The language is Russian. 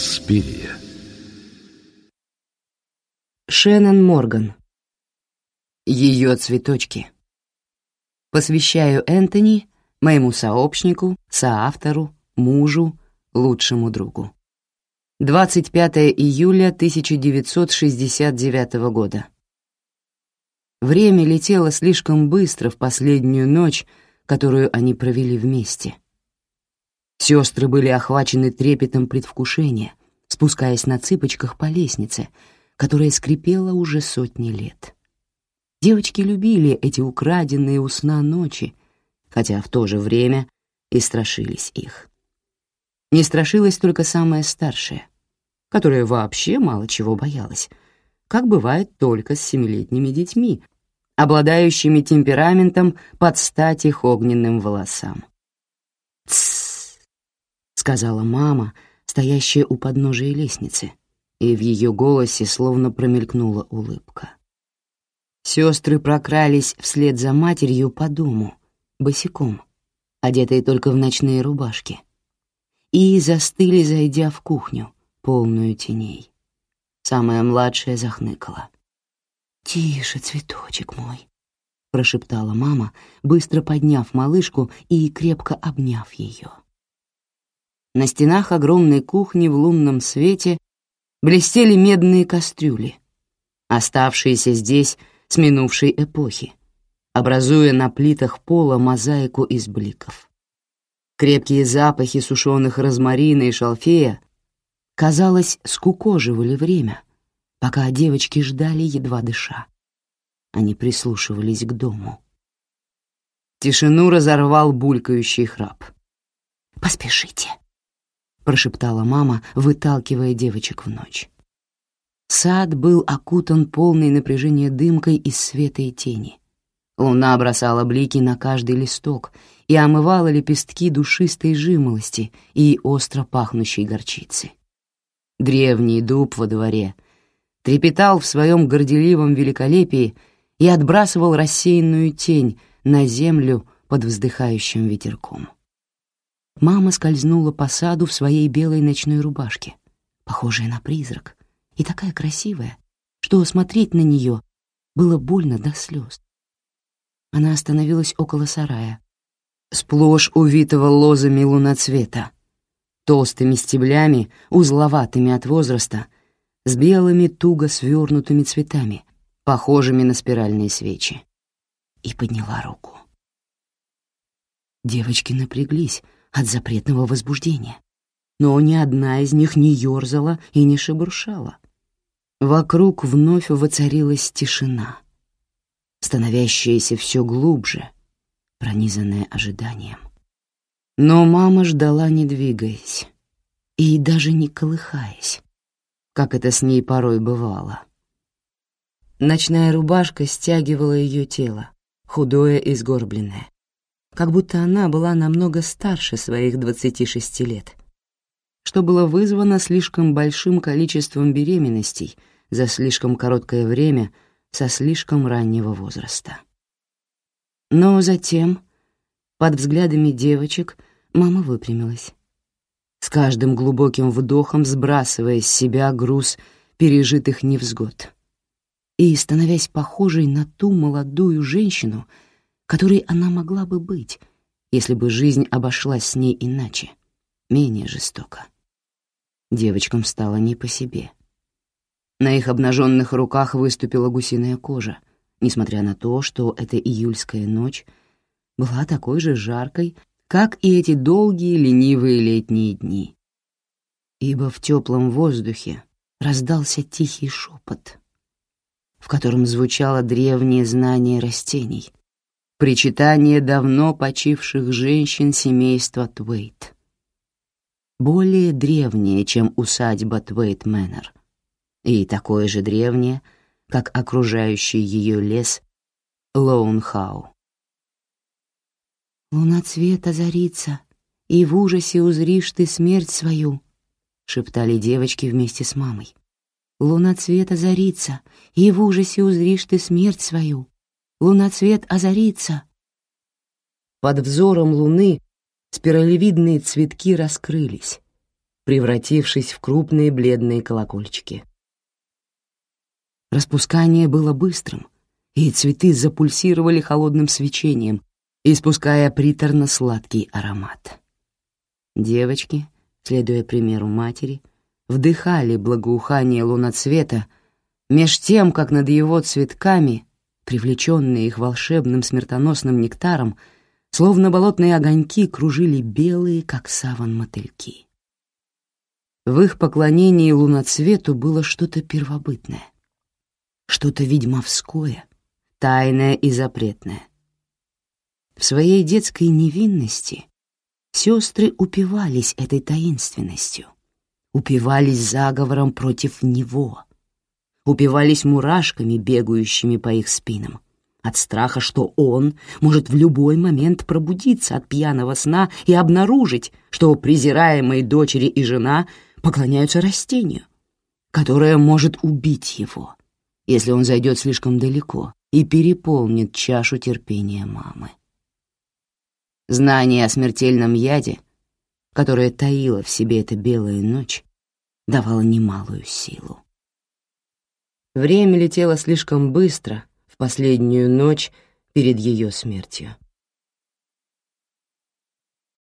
Инспирия. Шеннон Морган. Ее цветочки. Посвящаю Энтони, моему сообщнику, соавтору, мужу, лучшему другу. 25 июля 1969 года. Время летело слишком быстро в последнюю ночь, которую они провели вместе. Сестры были охвачены трепетом предвкушения, спускаясь на цыпочках по лестнице, которая скрипела уже сотни лет. Девочки любили эти украденные у сна ночи, хотя в то же время и страшились их. Не страшилась только самая старшая, которая вообще мало чего боялась, как бывает только с семилетними детьми, обладающими темпераментом под стать их огненным волосам. Сказала мама, стоящая у подножия лестницы, и в ее голосе словно промелькнула улыбка. Сестры прокрались вслед за матерью по дому, босиком, одетые только в ночные рубашки, и застыли, зайдя в кухню, полную теней. Самая младшая захныкала. «Тише, цветочек мой», — прошептала мама, быстро подняв малышку и крепко обняв ее. На стенах огромной кухни в лунном свете блестели медные кастрюли, оставшиеся здесь с минувшей эпохи, образуя на плитах пола мозаику из бликов. Крепкие запахи сушеных розмарина и шалфея, казалось, скукоживали время — пока девочки ждали, едва дыша. Они прислушивались к дому. Тишину разорвал булькающий храп. «Поспешите», — прошептала мама, выталкивая девочек в ночь. Сад был окутан полной напряжения дымкой из света и тени. Луна бросала блики на каждый листок и омывала лепестки душистой жимолости и остро пахнущей горчицы. Древний дуб во дворе — трепетал в своем горделивом великолепии и отбрасывал рассеянную тень на землю под вздыхающим ветерком. Мама скользнула по саду в своей белой ночной рубашке, похожая на призрак, и такая красивая, что смотреть на нее было больно до слез. Она остановилась около сарая, сплошь увитого лозами луноцвета, толстыми стеблями, узловатыми от возраста — с белыми туго свернутыми цветами, похожими на спиральные свечи, и подняла руку. Девочки напряглись от запретного возбуждения, но ни одна из них не ёрзала и не шебуршала. Вокруг вновь воцарилась тишина, становящаяся все глубже, пронизанная ожиданием. Но мама ждала, не двигаясь и даже не колыхаясь как это с ней порой бывало. Ночная рубашка стягивала ее тело, худое и сгорбленное, как будто она была намного старше своих 26 лет, что было вызвано слишком большим количеством беременностей за слишком короткое время со слишком раннего возраста. Но затем, под взглядами девочек, мама выпрямилась с каждым глубоким вдохом сбрасывая с себя груз пережитых невзгод и становясь похожей на ту молодую женщину, которой она могла бы быть, если бы жизнь обошлась с ней иначе, менее жестоко. Девочкам стало не по себе. На их обнаженных руках выступила гусиная кожа, несмотря на то, что эта июльская ночь была такой же жаркой, как и эти долгие ленивые летние дни. Ибо в теплом воздухе раздался тихий шепот, в котором звучало древнее знание растений, причитание давно почивших женщин семейства Твейт. Более древнее, чем усадьба Твейт Мэннер, и такое же древнее, как окружающий ее лес Лоунхау. Луна цвет озарится, и в ужасе узришь ты смерть свою, — шептали девочки вместе с мамой. Луна цвет озарится, и в ужасе узришь ты смерть свою. Луна цвет озарится. Под взором луны спиралевидные цветки раскрылись, превратившись в крупные бледные колокольчики. Распускание было быстрым, и цветы запульсировали холодным свечением, испуская приторно-сладкий аромат. Девочки, следуя примеру матери, вдыхали благоухание луноцвета, меж тем, как над его цветками, привлеченные их волшебным смертоносным нектаром, словно болотные огоньки кружили белые, как саван мотыльки. В их поклонении луноцвету было что-то первобытное, что-то ведьмовское, тайное и запретное. В своей детской невинности сестры упивались этой таинственностью, упивались заговором против него, упивались мурашками, бегающими по их спинам, от страха, что он может в любой момент пробудиться от пьяного сна и обнаружить, что презираемые дочери и жена поклоняются растению, которое может убить его, если он зайдет слишком далеко и переполнит чашу терпения мамы. Знание о смертельном яде, которое таило в себе эта белая ночь, давало немалую силу. Время летело слишком быстро в последнюю ночь перед ее смертью.